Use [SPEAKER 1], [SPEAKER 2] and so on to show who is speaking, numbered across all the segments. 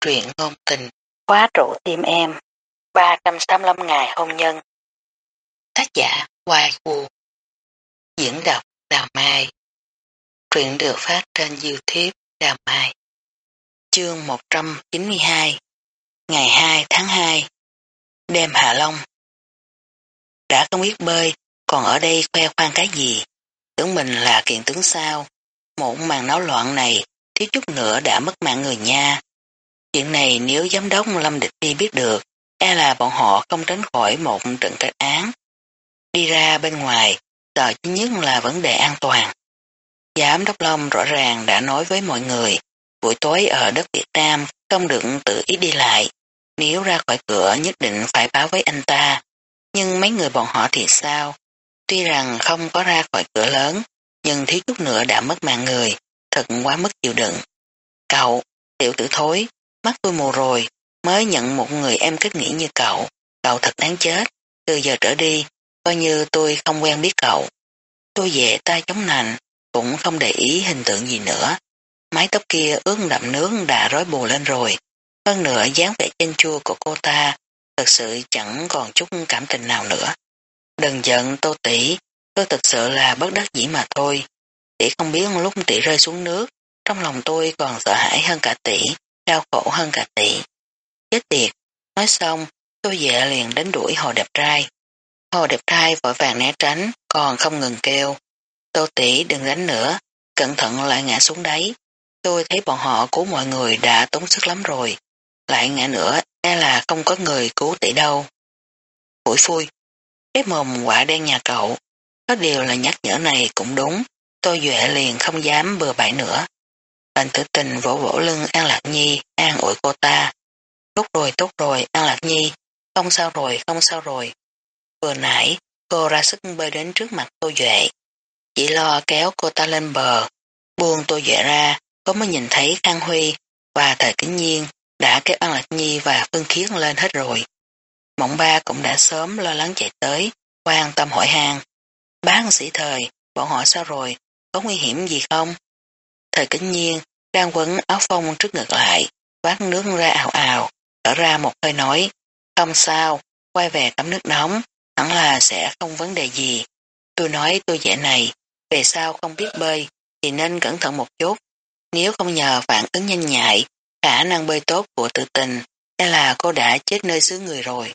[SPEAKER 1] truyện ngôn tình, khóa trụ tim em, 385 ngày hôn nhân. Tác giả Hoài Vũ Diễn đọc Đào Mai Truyện được phát trên Youtube Đào Mai Chương 192 Ngày 2 tháng 2 Đêm Hạ Long Đã không biết bơi, còn ở đây khoe khoang cái gì? Tưởng mình là kiện tướng sao? Một màn náo loạn này thiếu chút nữa đã mất mạng người nha. Chuyện này nếu giám đốc Lâm Địch Phi biết được, e là bọn họ không tránh khỏi một trận kết án. Đi ra bên ngoài, sợ chính nhất là vấn đề an toàn. Giám đốc Lâm rõ ràng đã nói với mọi người, buổi tối ở đất Việt Nam không được tự ý đi lại, nếu ra khỏi cửa nhất định phải báo với anh ta. Nhưng mấy người bọn họ thì sao? Tuy rằng không có ra khỏi cửa lớn, nhưng thiếu chút nữa đã mất mạng người, thật quá mức chịu đựng. Cậu, tiểu tử thối, mắt tôi mù rồi, mới nhận một người em kết nghĩa như cậu, cậu thật đáng chết, từ giờ trở đi, coi như tôi không quen biết cậu. Tôi về tay chống nành, cũng không để ý hình tượng gì nữa. Mái tóc kia ướt đậm nước đã rối bù lên rồi, hơn nữa dáng vẻ chênh chua của cô ta, thật sự chẳng còn chút cảm tình nào nữa. Đừng giận tô tỷ, tôi thật sự là bất đắc dĩ mà thôi. Tỷ không biết lúc tỷ rơi xuống nước, trong lòng tôi còn sợ hãi hơn cả tỷ đau khổ hơn cả tỷ. Chết tiệt, nói xong, tôi về liền đến đuổi hồ đẹp trai. Hồ đẹp trai vội vàng né tránh, còn không ngừng kêu. Tô tỷ đừng đánh nữa, cẩn thận lại ngã xuống đáy. Tôi thấy bọn họ cứu mọi người đã tốn sức lắm rồi. Lại ngã nữa, e là không có người cứu tỷ đâu. Phủi phui, cái mồm quả đen nhà cậu. Có điều là nhắc nhở này cũng đúng, tôi duệ liền không dám bừa bãi nữa. Lệnh tử tình vỗ vỗ lưng An Lạc Nhi, an ủi cô ta. Tốt rồi, tốt rồi, An Lạc Nhi, không sao rồi, không sao rồi. Vừa nãy, cô ra sức bơi đến trước mặt Tô Duệ. Chỉ lo kéo cô ta lên bờ, buông Tô Duệ ra, có mới nhìn thấy Khang Huy và thời kính nhiên đã kéo An Lạc Nhi và Phương Khiết lên hết rồi. Mộng ba cũng đã sớm lo lắng chạy tới, quan tâm hỏi hàng. Bác sĩ thời, bọn họ sao rồi, có nguy hiểm gì không? Thời kính nhiên đang quấn áo phông trước ngực lại, vát nước ra ào ào, thở ra một hơi nói, không sao, quay về tắm nước nóng, hẳn là sẽ không vấn đề gì. Tôi nói tôi dễ này, về sau không biết bơi, thì nên cẩn thận một chút. Nếu không nhờ phản ứng nhanh nhạy, khả năng bơi tốt của tự tình, hay là cô đã chết nơi xứ người rồi.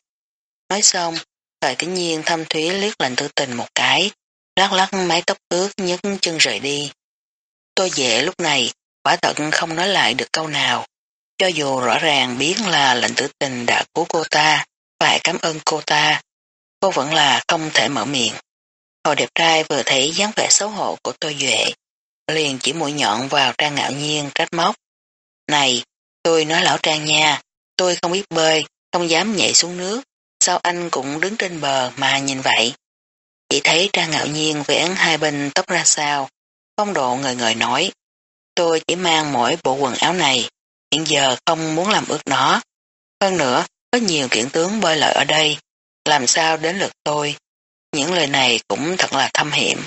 [SPEAKER 1] Nói xong, thời kính nhiên thâm thúy liếc lệnh tự tình một cái, lắc lắc mái tóc ướt nhấc chân rời đi. Tôi dễ lúc này quả thật không nói lại được câu nào. Cho dù rõ ràng biết là lệnh tử tình đã cứu cô ta, phải cảm ơn cô ta, cô vẫn là không thể mở miệng. Hồ đẹp trai vừa thấy dáng vẻ xấu hổ của tôi duệ, liền chỉ mũi nhọn vào trang ngạo nhiên trách móc. Này, tôi nói lão trang nha, tôi không biết bơi, không dám nhảy xuống nước, sao anh cũng đứng trên bờ mà nhìn vậy? Chỉ thấy trang ngạo nhiên vẽ hai bên tóc ra sao, phong độ người người nói, Tôi chỉ mang mỗi bộ quần áo này, hiện giờ không muốn làm ướt nó. Hơn nữa, có nhiều kiện tướng bơi lợi ở đây, làm sao đến lượt tôi. Những lời này cũng thật là thâm hiểm.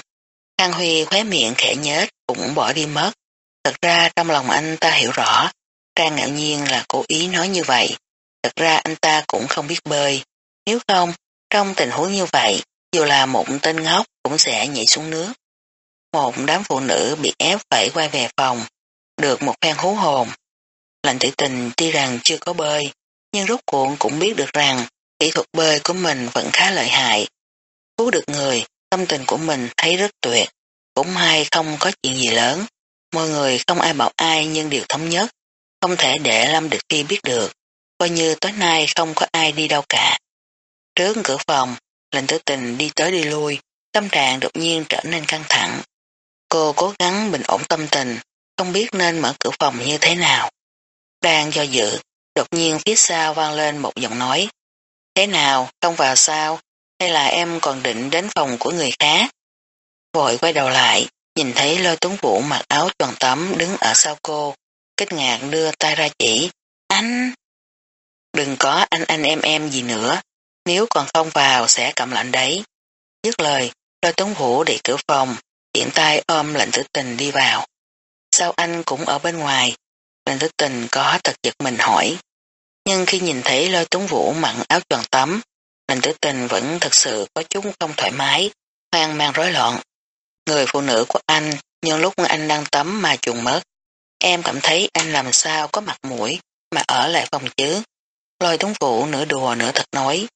[SPEAKER 1] Khang Huy khóe miệng khẽ nhếch cũng bỏ đi mất. Thật ra trong lòng anh ta hiểu rõ, Trang ngạo nhiên là cố ý nói như vậy. Thật ra anh ta cũng không biết bơi. Nếu không, trong tình huống như vậy, dù là một tên ngốc cũng sẽ nhảy xuống nước một đám phụ nữ bị ép phải quay về phòng, được một phen hú hồn. Lạnh tự tình tuy rằng chưa có bơi, nhưng rốt cuộn cũng biết được rằng kỹ thuật bơi của mình vẫn khá lợi hại. Cứu được người, tâm tình của mình thấy rất tuyệt, cũng hay không có chuyện gì lớn. Mọi người không ai bảo ai nhưng điều thống nhất, không thể để Lâm Địch Phi biết được, coi như tối nay không có ai đi đâu cả. Trước cửa phòng, lệnh tử tình đi tới đi lui, tâm trạng đột nhiên trở nên căng thẳng. Cô cố gắng bình ổn tâm tình, không biết nên mở cửa phòng như thế nào. Đang do dự, đột nhiên phía sau vang lên một giọng nói. Thế nào, không vào sao, hay là em còn định đến phòng của người khác? Vội quay đầu lại, nhìn thấy lôi tuấn vũ mặc áo tròn tắm đứng ở sau cô, kích ngạc đưa tay ra chỉ. Anh! Đừng có anh anh em em gì nữa, nếu còn không vào sẽ cầm lạnh đấy. Dứt lời, lôi tuấn vũ để cửa phòng, tiện tay ôm lệnh tử tình đi vào. Sao anh cũng ở bên ngoài? Lệnh Tử Tình có thật giật mình hỏi. Nhưng khi nhìn thấy lôi tuấn vũ mặn áo tròn tắm, lệnh tử tình vẫn thật sự có chút không thoải mái, hoang mang rối loạn. Người phụ nữ của anh, nhưng lúc anh đang tắm mà chuồn mất. Em cảm thấy anh làm sao có mặt mũi mà ở lại phòng chứ. Lôi tuấn vũ nửa đùa nửa thật nói.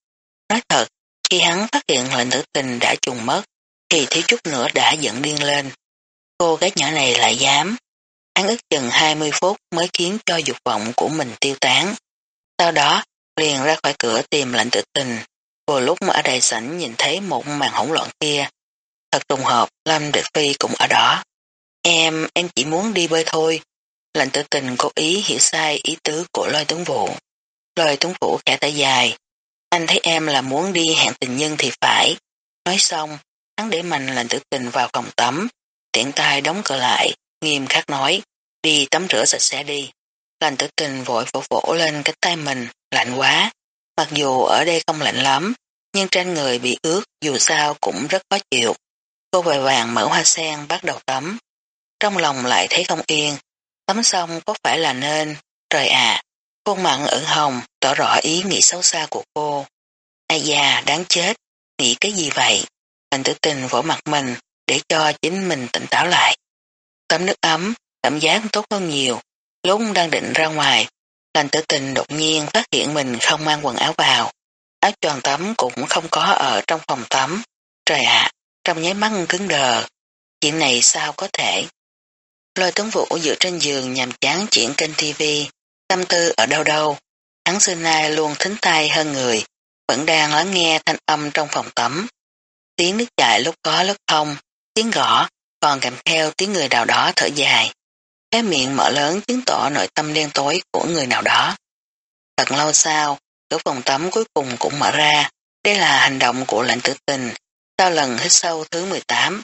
[SPEAKER 1] Nói thật, khi hắn phát hiện lệnh tử tình đã trùng mất, thì thiếu chút nữa đã giận điên lên. Cô gái nhỏ này lại dám. Hắn ức chừng 20 phút mới khiến cho dục vọng của mình tiêu tán. Sau đó, liền ra khỏi cửa tìm lệnh tự tình. Vừa lúc ở đại sảnh nhìn thấy một màn hỗn loạn kia. Thật trùng hợp, Lâm Địch Phi cũng ở đó. Em, em chỉ muốn đi bơi thôi. Lệnh tự tình cố ý hiểu sai ý tứ của lôi tướng vụ. Lôi tướng vụ khẽ tay dài. Anh thấy em là muốn đi hẹn tình nhân thì phải. Nói xong, hắn để mạnh lệnh tử tình vào phòng tắm. Tiện tay đóng cửa lại, nghiêm khắc nói. Đi tắm rửa sạch sẽ đi. Lành tử tình vội vỗ vỗ lên cái tay mình, lạnh quá. Mặc dù ở đây không lạnh lắm, nhưng trên người bị ướt dù sao cũng rất khó chịu. Cô vội vàng mở hoa sen bắt đầu tắm. Trong lòng lại thấy không yên, tắm xong có phải là nên, trời à, khuôn mặn ửng hồng tỏ rõ ý nghĩ xấu xa của cô. Ai da, đáng chết, nghĩ cái gì vậy? Lành tử tình vỗ mặt mình để cho chính mình tỉnh táo lại. Tắm nước ấm, cảm giác tốt hơn nhiều, Lúc đang định ra ngoài, lành tử tình đột nhiên phát hiện mình không mang quần áo vào. Áo choàng tắm cũng không có ở trong phòng tắm. Trời ạ, trong nháy mắt cứng đờ. Chuyện này sao có thể? Lôi tuấn vũ dựa trên giường nhằm chán chuyện kênh tv tâm tư ở đâu đâu. Hắn xưa nay luôn thính tai hơn người, vẫn đang lắng nghe thanh âm trong phòng tắm. Tiếng nước chảy lúc có lúc không, tiếng gõ, còn kèm theo tiếng người đào đó thở dài. Cái miệng mở lớn chứng tỏ nội tâm đen tối của người nào đó. Thật lâu sau, cửa phòng tắm cuối cùng cũng mở ra. Đây là hành động của lệnh tử tình. Sau lần hít sâu thứ 18,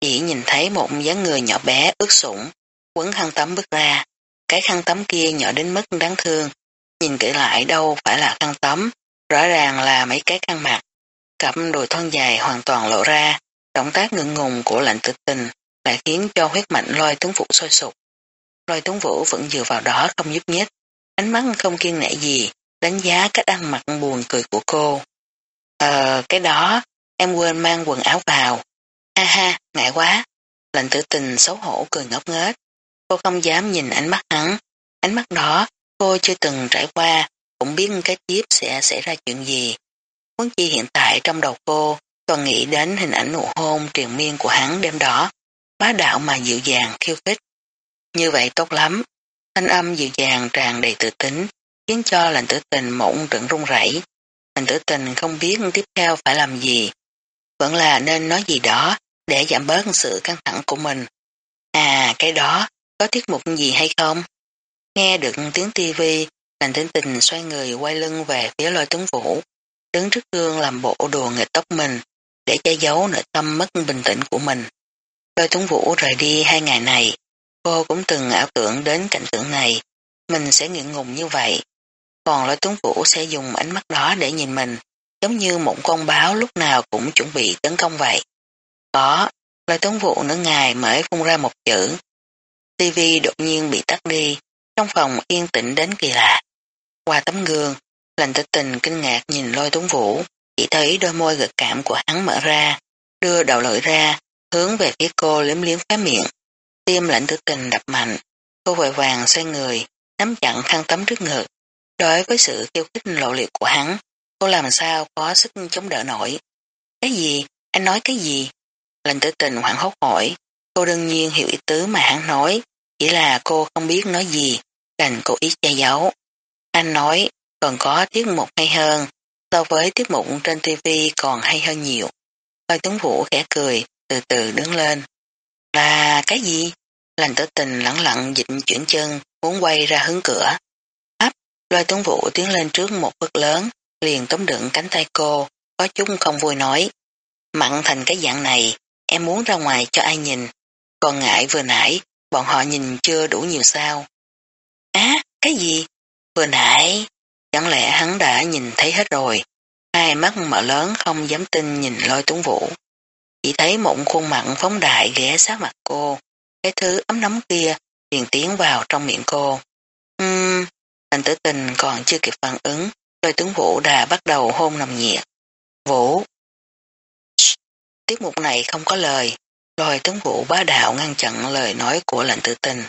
[SPEAKER 1] chỉ nhìn thấy một dáng người nhỏ bé ướt sũng, quấn khăn tắm bước ra. Cái khăn tắm kia nhỏ đến mức đáng thương. Nhìn kỹ lại đâu phải là khăn tắm, rõ ràng là mấy cái khăn mặt. Cặp đùi thon dài hoàn toàn lộ ra, động tác ngượng ngùng của lệnh tử tình lại khiến cho huyết mạnh lôi tướng phụ sôi sục Lôi tuấn vũ vẫn dựa vào đó không nhúc nhích, ánh mắt không kiên nể gì, đánh giá cách ăn mặc buồn cười của cô. Ờ, cái đó, em quên mang quần áo vào. Ha ha, ngại quá. Lệnh tử tình xấu hổ cười ngốc nghếch. Cô không dám nhìn ánh mắt hắn. Ánh mắt đó, cô chưa từng trải qua, cũng biết cái tiếp sẽ xảy ra chuyện gì. Muốn chi hiện tại trong đầu cô, toàn nghĩ đến hình ảnh nụ hôn triền miên của hắn đêm đó. Bá đạo mà dịu dàng, khiêu khích. Như vậy tốt lắm. Thanh âm dịu dàng tràn đầy tự tính, khiến cho lành tử tình mộng trận run rẩy. Lành tử tình không biết tiếp theo phải làm gì. Vẫn là nên nói gì đó để giảm bớt sự căng thẳng của mình. À, cái đó, có tiết mục gì hay không? Nghe được tiếng tivi, lành tử tình xoay người quay lưng về phía lôi tuấn vũ, đứng trước gương làm bộ đồ nghịch tóc mình, để che giấu nội tâm mất bình tĩnh của mình. Lôi tuấn vũ rời đi hai ngày này, Cô cũng từng ảo tưởng đến cảnh tượng này, mình sẽ ngượng ngùng như vậy. Còn lôi tuấn vũ sẽ dùng ánh mắt đó để nhìn mình, giống như một con báo lúc nào cũng chuẩn bị tấn công vậy. Có, lôi tuấn vũ nửa ngày mới phun ra một chữ. TV đột nhiên bị tắt đi, trong phòng yên tĩnh đến kỳ lạ. Qua tấm gương, lành tử tình kinh ngạc nhìn lôi tuấn vũ, chỉ thấy đôi môi gợi cảm của hắn mở ra, đưa đầu lưỡi ra, hướng về phía cô liếm liếm khóe miệng. Tim lạnh tử tình đập mạnh, cô vội vàng xoay người, nắm chặn khăn tắm trước ngực. Đối với sự kêu khích lộ liệt của hắn, cô làm sao có sức chống đỡ nổi. Cái gì? Anh nói cái gì? lành tử tình hoảng hốt hỏi, cô đương nhiên hiểu ý tứ mà hắn nói, chỉ là cô không biết nói gì, đành cố ý che giấu. Anh nói, còn có tiết mục hay hơn, so với tiết mục trên TV còn hay hơn nhiều. Lôi tuấn vũ khẽ cười, từ từ đứng lên. Là cái gì? Lành tử tình lẳng lặng dịch chuyển chân, muốn quay ra hướng cửa. Áp, lôi tuấn vũ tiến lên trước một bước lớn, liền tóm đựng cánh tay cô, có chúng không vui nói. Mặn thành cái dạng này, em muốn ra ngoài cho ai nhìn. Còn ngại vừa nãy, bọn họ nhìn chưa đủ nhiều sao. Á, cái gì? Vừa nãy, chẳng lẽ hắn đã nhìn thấy hết rồi. Hai mắt mở lớn không dám tin nhìn lôi tuấn vũ. Chỉ thấy một khuôn mặt phóng đại ghé sát mặt cô, cái thứ ấm nóng kia liền tiến vào trong miệng cô. Lệnh tử tình còn chưa kịp phản ứng, lôi tuấn Vũ đã bắt đầu hôn nồng nhiệt. Vũ! Tiết mục này không có lời, lôi tuấn Vũ bá đạo ngăn chặn lời nói của lệnh tử tình.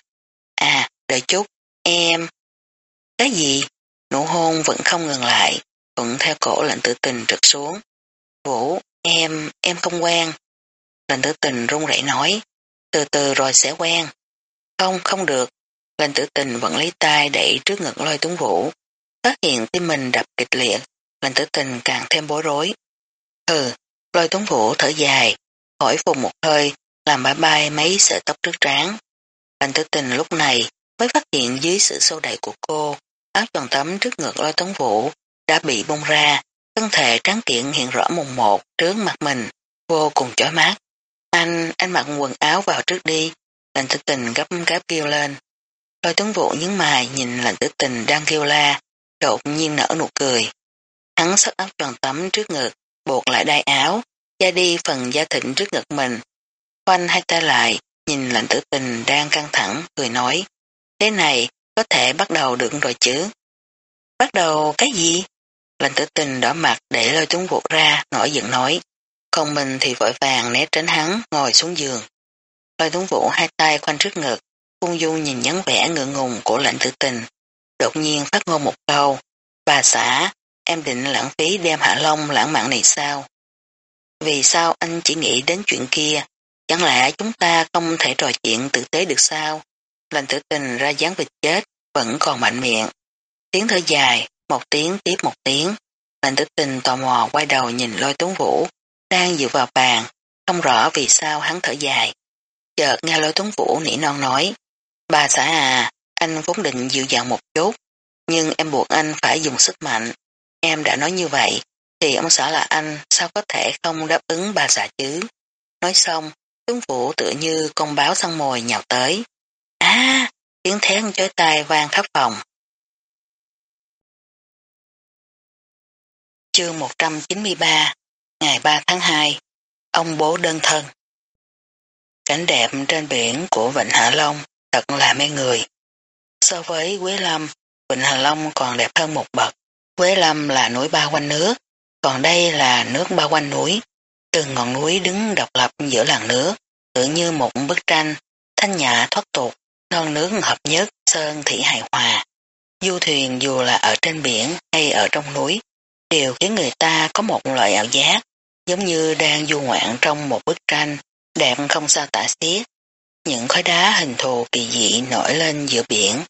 [SPEAKER 1] À, đợi chút, em... Cái gì? Nụ hôn vẫn không ngừng lại, vẫn theo cổ lệnh tử tình trượt xuống. Vũ, em, em không quen. Lệnh tử tình run rẩy nói, từ từ rồi sẽ quen. Không, không được. Lệnh tử tình vẫn lấy tay đẩy trước ngực lôi tuấn vũ. Phát hiện tim mình đập kịch liệt, lệnh tử tình càng thêm bối rối. Hừ, lôi tuấn vũ thở dài, hỏi phùng một hơi, làm bãi bay mấy sợi tóc trước trán. Lệnh tử tình lúc này mới phát hiện dưới sự sâu đẩy của cô, áo tròn tắm trước ngực lôi tuấn vũ đã bị bung ra, thân thể trắng kiện hiện rõ mùng một trước mặt mình, vô cùng chói mắt. Anh, anh mặc quần áo vào trước đi, lệnh tử tình gấp gáp kêu lên. Lôi tuấn vũ nhướng mày nhìn lệnh tử tình đang kêu la, đột nhiên nở nụ cười. Hắn sắc áo tròn tắm trước ngực, buộc lại đai áo, da đi phần da thịnh trước ngực mình. Khoanh hai tay lại, nhìn lệnh tử tình đang căng thẳng, cười nói. Thế này, có thể bắt đầu được rồi chứ. Bắt đầu cái gì? Lệnh tử tình đỏ mặt để lôi tuấn vũ ra, nổi giận nói. Còn mình thì vội vàng né tránh hắn, ngồi xuống giường. Lôi tuấn vũ hai tay khoanh trước ngực, ung du nhìn nhắn vẻ ngượng ngùng của lệnh tử tình. Đột nhiên phát ngôn một câu. Bà xã, em định lãng phí đem hạ long lãng mạn này sao? Vì sao anh chỉ nghĩ đến chuyện kia? Chẳng lẽ chúng ta không thể trò chuyện tử tế được sao? Lệnh tử tình ra dáng vịt chết, vẫn còn mạnh miệng. Tiếng thở dài, một tiếng tiếp một tiếng. Lệnh tử tình tò mò quay đầu nhìn lôi tuấn vũ, đang dựa vào bàn, không rõ vì sao hắn thở dài. Chợt nghe lôi tuấn vũ nỉ non nói, bà xã à, anh vốn định dịu dàng một chút, nhưng em buộc anh phải dùng sức mạnh. Em đã nói như vậy, thì ông xã là anh sao có thể không đáp ứng bà xã chứ? Nói xong, tuấn vũ tựa như con báo săn mồi nhào tới. À, tiếng thét chói tai vang khắp phòng. Chương 193 Ngày 3 tháng 2 Ông bố đơn thân Cảnh đẹp trên biển của Vịnh Hạ Long thật là mê người. So với Quế Lâm, Vịnh Hạ Long còn đẹp hơn một bậc. Quế Lâm là núi bao quanh nước, còn đây là nước bao quanh núi. Từng ngọn núi đứng độc lập giữa làng nước, tự như một bức tranh, thanh nhã thoát tục, non nước hợp nhất, sơn thị hài hòa. Du thuyền dù là ở trên biển hay ở trong núi, đều khiến người ta có một loại ảo giác, giống như đang du ngoạn trong một bức tranh, đẹp không sao tả xiết. Những khối đá hình thù kỳ dị nổi lên giữa biển,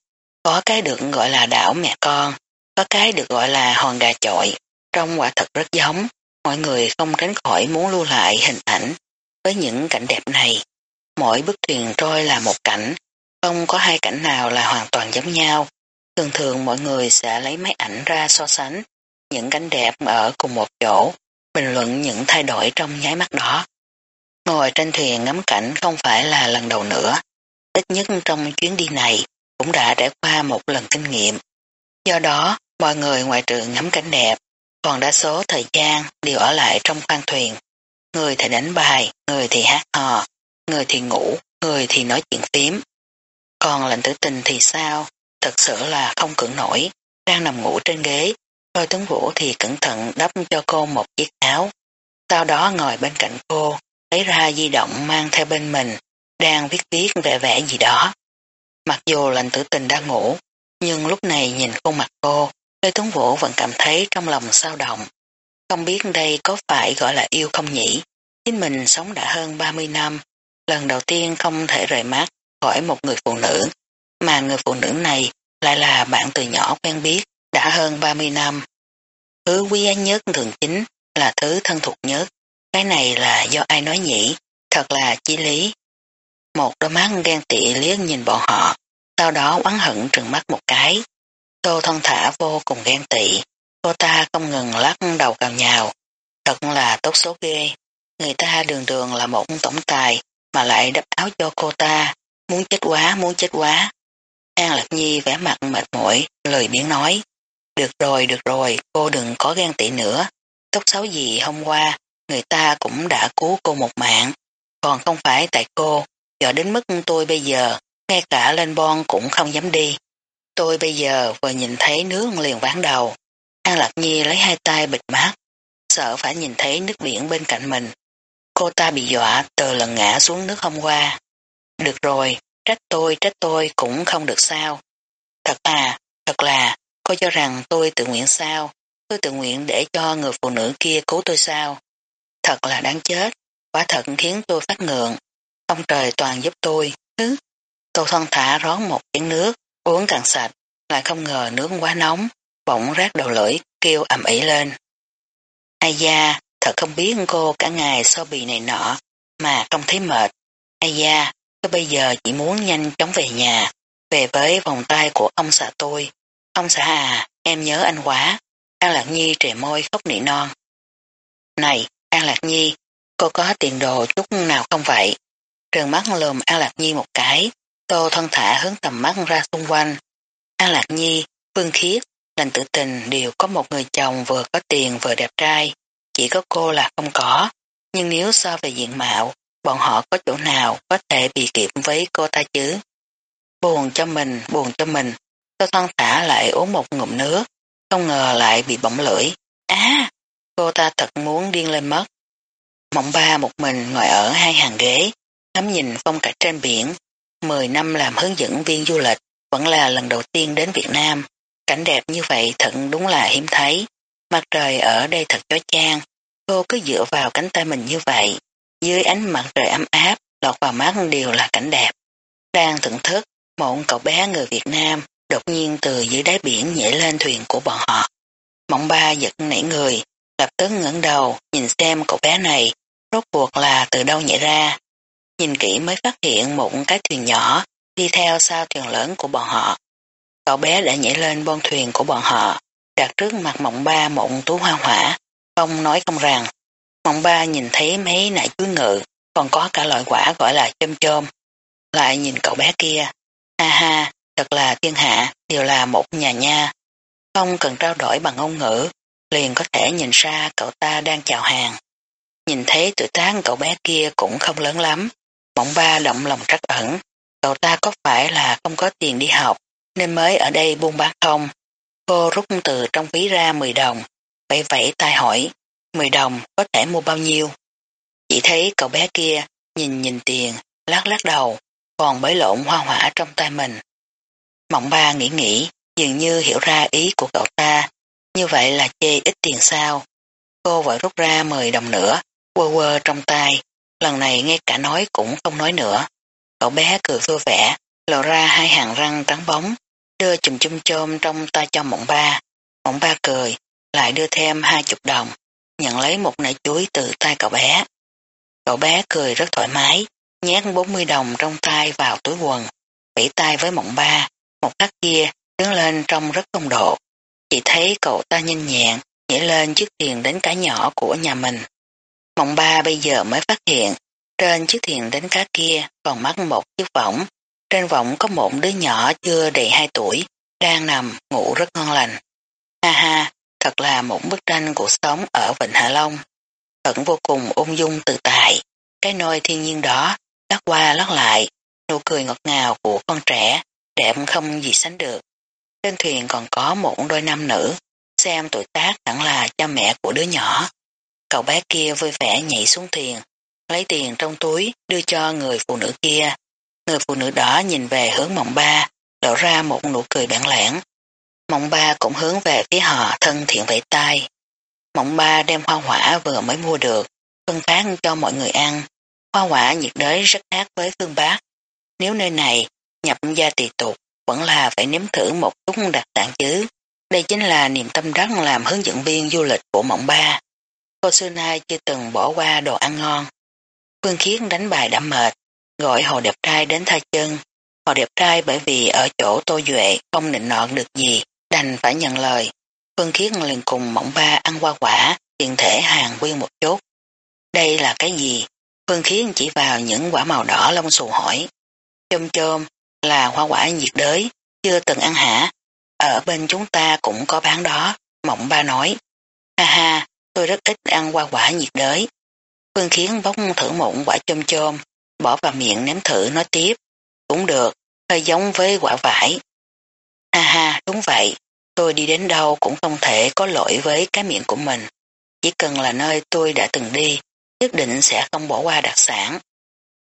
[SPEAKER 1] có cái được gọi là đảo mẹ con, có cái được gọi là hòn gà chọi, trong quả thật rất giống, mọi người không tránh khỏi muốn lưu lại hình ảnh với những cảnh đẹp này. Mỗi bức thuyền trôi là một cảnh, không có hai cảnh nào là hoàn toàn giống nhau. Thường thường mọi người sẽ lấy máy ảnh ra so sánh những cảnh đẹp ở cùng một chỗ, bình luận những thay đổi trong nháy mắt đó. Ngồi trên thuyền ngắm cảnh không phải là lần đầu nữa, ít nhất trong chuyến đi này cũng đã trải qua một lần kinh nghiệm. Do đó, mọi người ngoài trừ ngắm cảnh đẹp, còn đa số thời gian đều ở lại trong khoang thuyền. Người thì đánh bài, người thì hát hò, người thì ngủ, người thì nói chuyện phím. Còn lệnh tử tình thì sao? Thật sự là không cưỡng nổi, đang nằm ngủ trên ghế, Lôi tuấn vũ thì cẩn thận đắp cho cô một chiếc áo. Sau đó ngồi bên cạnh cô, lấy ra di động mang theo bên mình, đang viết viết vẻ vẻ gì đó. Mặc dù lệnh tử tình đang ngủ, nhưng lúc này nhìn khuôn mặt cô, Lê Tuấn Vũ vẫn cảm thấy trong lòng sao động. Không biết đây có phải gọi là yêu không nhỉ? Chính mình sống đã hơn 30 năm, lần đầu tiên không thể rời mắt khỏi một người phụ nữ, mà người phụ nữ này lại là bạn từ nhỏ quen biết, đã hơn 30 năm. Thứ quý giá nhất thường chính là thứ thân thuộc nhất. Cái này là do ai nói nhỉ? Thật là chí lý. Một đôi mắt ghen tị liếc nhìn bọn họ, sau đó oán hận trừng mắt một cái. Tô thân thả vô cùng ghen tị. Cô ta không ngừng lắc đầu cào nhào. Thật là tốt số ghê. Người ta đường đường là một tổng tài mà lại đắp áo cho cô ta. Muốn chết quá, muốn chết quá. An Lạc Nhi vẻ mặt mệt mỏi, lời biến nói. Được rồi, được rồi, cô đừng có gan tị nữa. Tốt xấu gì hôm qua, người ta cũng đã cứu cô một mạng. Còn không phải tại cô, giờ đến mức tôi bây giờ, ngay cả lên bon cũng không dám đi. Tôi bây giờ vừa nhìn thấy nước liền ván đầu. An Lạc Nhi lấy hai tay bịt mắt, sợ phải nhìn thấy nước biển bên cạnh mình. Cô ta bị dọa từ lần ngã xuống nước hôm qua. Được rồi, trách tôi, trách tôi cũng không được sao. Thật à, thật là, cô cho rằng tôi tự nguyện sao, tôi tự nguyện để cho người phụ nữ kia cứu tôi sao. Thật là đáng chết, quả thật khiến tôi phát ngượng. Ông trời toàn giúp tôi, hứ. cô thon thả rót một chén nước, uống càng sạch, lại không ngờ nước quá nóng, bỗng rác đầu lưỡi, kêu ầm ĩ lên. Ai da, thật không biết cô cả ngày so bì này nọ, mà không thấy mệt. Ai da, tôi bây giờ chỉ muốn nhanh chóng về nhà, về với vòng tay của ông xã tôi. Ông xã à, em nhớ anh quá. An Lạc Nhi trề môi khóc nỉ non. Này, An Lạc Nhi, cô có tiền đồ chút nào không vậy? Trường mắt lùm An Lạc Nhi một cái, tô thân thả hướng tầm mắt ra xung quanh. An Lạc Nhi, Phương Khiết, lành tự tình đều có một người chồng vừa có tiền vừa đẹp trai, chỉ có cô là không có. Nhưng nếu so về diện mạo, bọn họ có chỗ nào có thể bị kiểm với cô ta chứ? Buồn cho mình, buồn cho mình, tôi thân thả lại uống một ngụm nước, không ngờ lại bị bỏng lưỡi. Á, cô ta thật muốn điên lên mất. Mộng ba một mình ngồi ở hai hàng ghế, ngắm nhìn phong cảnh trên biển. Mười năm làm hướng dẫn viên du lịch, vẫn là lần đầu tiên đến Việt Nam. Cảnh đẹp như vậy thật đúng là hiếm thấy. Mặt trời ở đây thật chói chang, cô cứ dựa vào cánh tay mình như vậy. Dưới ánh mặt trời ấm áp, lọt vào mắt đều là cảnh đẹp. Đang thưởng thức, một cậu bé người Việt Nam đột nhiên từ dưới đáy biển nhảy lên thuyền của bọn họ. Mộng ba giật nảy người, lập tức ngẩng đầu nhìn xem cậu bé này rốt cuộc là từ đâu nhảy ra. Nhìn kỹ mới phát hiện một cái thuyền nhỏ đi theo sau thuyền lớn của bọn họ. Cậu bé đã nhảy lên bon thuyền của bọn họ, đặt trước mặt mộng ba một tú hoa hỏa, không nói không rằng. Mộng ba nhìn thấy mấy nải chuối ngự, còn có cả loại quả gọi là chôm chôm. Lại nhìn cậu bé kia, ha ha, thật là thiên hạ, đều là một nhà nha. Không cần trao đổi bằng ngôn ngữ, liền có thể nhìn ra cậu ta đang chào hàng. Nhìn thấy tuổi tác cậu bé kia cũng không lớn lắm, mộng ba động lòng trắc ẩn, cậu ta có phải là không có tiền đi học, nên mới ở đây buôn bán không? Cô rút từ trong ví ra 10 đồng, vậy vẫy tay hỏi, 10 đồng có thể mua bao nhiêu? Chỉ thấy cậu bé kia nhìn nhìn tiền, lắc lắc đầu, còn bấy lộn hoa hỏa trong tay mình. Mộng ba nghĩ nghĩ, dường như hiểu ra ý của cậu ta, như vậy là chê ít tiền sao. Cô vội rút ra 10 đồng nữa, quơ quơ trong tay, lần này ngay cả nói cũng không nói nữa. Cậu bé cười vui vẻ, lộ ra hai hàng răng trắng bóng, đưa chùm chum chôm trong tay cho mộng ba. Mộng ba cười, lại đưa thêm hai chục đồng, nhận lấy một nải chuối từ tay cậu bé. Cậu bé cười rất thoải mái, nhét 40 đồng trong tay vào túi quần, vẫy tay với mộng ba, một khắc kia đứng lên trong rất công độ. Chỉ thấy cậu ta nhanh nhẹn, nhảy lên chiếc thuyền đến cá nhỏ của nhà mình. Mộng ba bây giờ mới phát hiện, trên chiếc thuyền đến cá kia còn mắc một chiếc võng. Trên võng có một đứa nhỏ chưa đầy 2 tuổi, đang nằm ngủ rất ngon lành. Ha ha, thật là một bức tranh cuộc sống ở Vịnh Hạ Long. Thật vô cùng ung dung tự tại. Cái nôi thiên nhiên đó, lắc qua lắc lại, nụ cười ngọt ngào của con trẻ, đẹp không gì sánh được. Trên thuyền còn có một đôi nam nữ, xem tuổi tác hẳn là cha mẹ của đứa nhỏ. Cậu bé kia vui vẻ nhảy xuống thuyền, lấy tiền trong túi đưa cho người phụ nữ kia. Người phụ nữ đó nhìn về hướng mộng ba, lộ ra một nụ cười bản lãng. Mộng ba cũng hướng về phía họ thân thiện vẫy tay. Mộng ba đem hoa hỏa vừa mới mua được, phân phát cho mọi người ăn. Hoa hỏa nhiệt đới rất khác với phương Bắc. Nếu nơi này nhập gia tỳ tục, vẫn là phải nếm thử một chút đặc sản chứ. Đây chính là niềm tâm đắc làm hướng dẫn viên du lịch của mộng ba. Cô xưa nay chưa từng bỏ qua đồ ăn ngon. Phương Khiết đánh bài đã mệt, gọi Hồ Đẹp Trai đến thay chân. Hồ Đẹp Trai bởi vì ở chỗ Tô Duệ không định nọn được gì, đành phải nhận lời. Phương Khiết liền cùng mộng ba ăn qua quả, tiền thể hàng quyên một chút. Đây là cái gì? Phương Khiết chỉ vào những quả màu đỏ lông xù hỏi. Chôm chôm là hoa quả nhiệt đới, chưa từng ăn hả? Ở bên chúng ta cũng có bán đó, mộng ba nói. Ha ha, tôi rất ít ăn hoa quả nhiệt đới. Phương Khiến bóc thử một quả chôm chôm, bỏ vào miệng nếm thử nói tiếp. Cũng được, hơi giống với quả vải. À ha, đúng vậy, tôi đi đến đâu cũng không thể có lỗi với cái miệng của mình. Chỉ cần là nơi tôi đã từng đi, nhất định sẽ không bỏ qua đặc sản.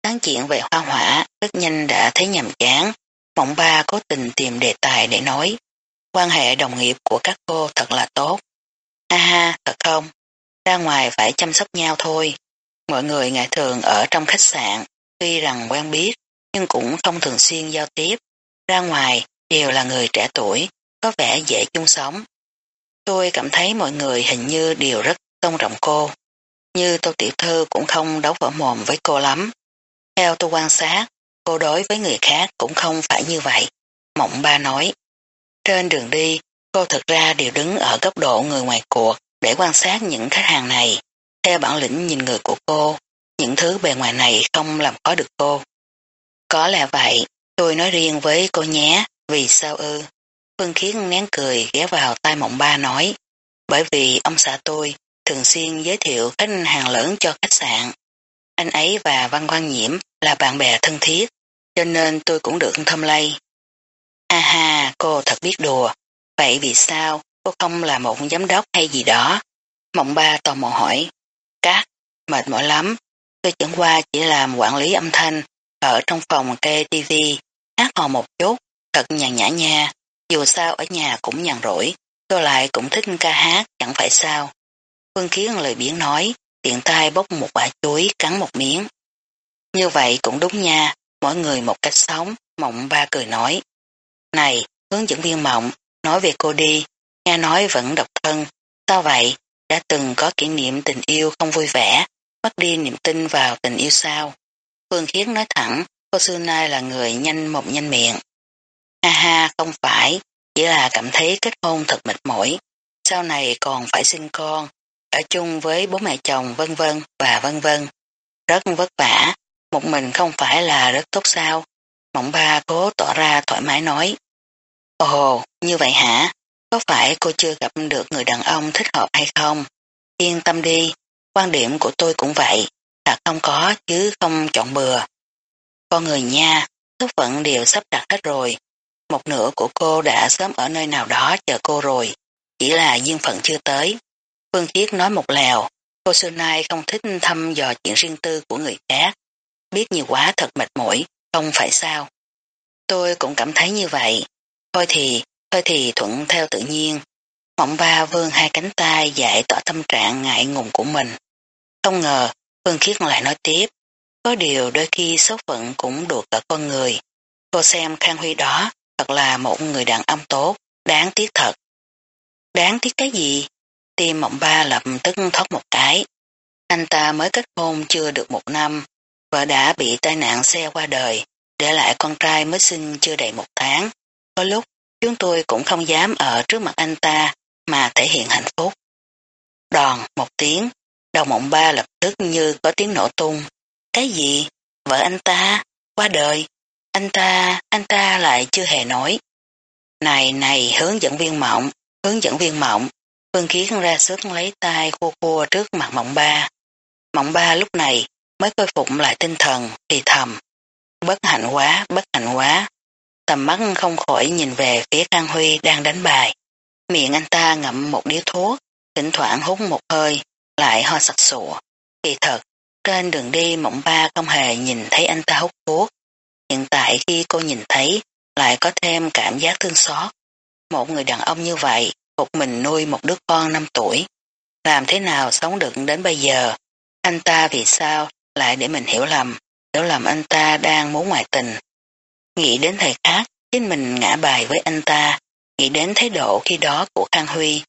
[SPEAKER 1] Tán chuyện về hoa hỏa rất nhanh đã thấy nhầm chán, mộng ba cố tình tìm đề tài để nói. Quan hệ đồng nghiệp của các cô thật là tốt. À ha, thật không? Ra ngoài phải chăm sóc nhau thôi. Mọi người ngày thường ở trong khách sạn, tuy rằng quen biết, nhưng cũng không thường xuyên giao tiếp. Ra ngoài đều là người trẻ tuổi, có vẻ dễ chung sống. Tôi cảm thấy mọi người hình như đều rất tôn trọng cô. Như tô tiểu thư cũng không đấu võ mồm với cô lắm. Theo tôi quan sát, cô đối với người khác cũng không phải như vậy. Mộng ba nói. Trên đường đi, cô thực ra đều đứng ở góc độ người ngoài cuộc để quan sát những khách hàng này. Theo bản lĩnh nhìn người của cô, những thứ bề ngoài này không làm khó được cô. Có lẽ vậy, tôi nói riêng với cô nhé, vì sao ư? Phương Khiến nén cười ghé vào tai mộng ba nói, bởi vì ông xã tôi thường xuyên giới thiệu khách hàng lớn cho khách sạn. Anh ấy và Văn Quang Nhiễm là bạn bè thân thiết, cho nên tôi cũng được thâm lây. A ha, cô thật biết đùa. Vậy vì sao cô không là một giám đốc hay gì đó? Mộng ba tò mò hỏi. Cát, mệt mỏi lắm. Tôi chẳng qua chỉ làm quản lý âm thanh ở trong phòng kê hát hò một chút, thật nhàn nhã nha. Dù sao ở nhà cũng nhàn rỗi, tôi lại cũng thích ca hát, chẳng phải sao. Phương Kiến lời biển nói, tiện tay bốc một quả chuối cắn một miếng. Như vậy cũng đúng nha, mỗi người một cách sống, mộng ba cười nói. Này, hướng dẫn viên mộng, nói về cô đi, nghe nói vẫn độc thân, sao vậy, đã từng có kỷ niệm tình yêu không vui vẻ, mất đi niềm tin vào tình yêu sao. Phương Kiến nói thẳng, cô xưa nay là người nhanh mộng nhanh miệng. Ha ha, không phải, chỉ là cảm thấy kết hôn thật mệt mỏi, sau này còn phải sinh con, ở chung với bố mẹ chồng vân vân và vân vân. Rất vất vả, một mình không phải là rất tốt sao. Mộng ba cố tỏ ra thoải mái nói. Ồ, như vậy hả? Có phải cô chưa gặp được người đàn ông thích hợp hay không? Yên tâm đi, quan điểm của tôi cũng vậy, là không có chứ không chọn bừa. Con người nha, số phận đều sắp đặt hết rồi. Một nửa của cô đã sớm ở nơi nào đó chờ cô rồi, chỉ là duyên phận chưa tới. Phương Khiết nói một lèo, cô xưa nay không thích thăm dò chuyện riêng tư của người khác. Biết nhiều quá thật mệt mỏi, không phải sao. Tôi cũng cảm thấy như vậy. Thôi thì, thôi thì thuận theo tự nhiên. Mộng ba vương hai cánh tay giải tỏ tâm trạng ngại ngùng của mình. Không ngờ, Phương Khiết lại nói tiếp. Có điều đôi khi số phận cũng đùa cả con người. Cô xem Khang Huy đó thật là một người đàn ông tốt, đáng tiếc thật. Đáng tiếc cái gì? Tim mộng ba lập tức thoát một cái. Anh ta mới kết hôn chưa được một năm, vợ đã bị tai nạn xe qua đời, để lại con trai mới sinh chưa đầy một tháng. Có lúc, chúng tôi cũng không dám ở trước mặt anh ta mà thể hiện hạnh phúc. Đòn một tiếng, đầu mộng ba lập tức như có tiếng nổ tung. Cái gì? Vợ anh ta? Qua đời? Anh ta, anh ta lại chưa hề nói. Này này hướng dẫn viên mộng, hướng dẫn viên mộng, Phương Kiến ra sức lấy tay khô khô trước mặt mộng ba. Mộng ba lúc này mới khôi phục lại tinh thần, thì thầm. Bất hạnh quá, bất hạnh quá. Tầm mắt không khỏi nhìn về phía Khang Huy đang đánh bài. Miệng anh ta ngậm một điếu thuốc, thỉnh thoảng hút một hơi, lại ho sặc sụa. Kỳ thật, trên đường đi mộng ba không hề nhìn thấy anh ta hút thuốc. Hiện tại khi cô nhìn thấy, lại có thêm cảm giác thương xót. Một người đàn ông như vậy, một mình nuôi một đứa con 5 tuổi. Làm thế nào sống được đến bây giờ? Anh ta vì sao lại để mình hiểu lầm, hiểu lầm anh ta đang muốn ngoại tình. Nghĩ đến thời khác, chính mình ngã bài với anh ta, nghĩ đến thái độ khi đó của Khang Huy.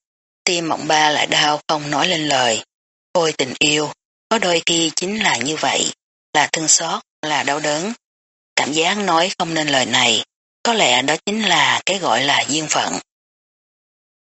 [SPEAKER 1] Tim mộng ba lại đau không nói lên lời. Ôi tình yêu, có đôi khi chính là như vậy, là thương xót, là đau đớn. Cảm giác nói không nên lời này, có lẽ đó chính là cái gọi là duyên phận.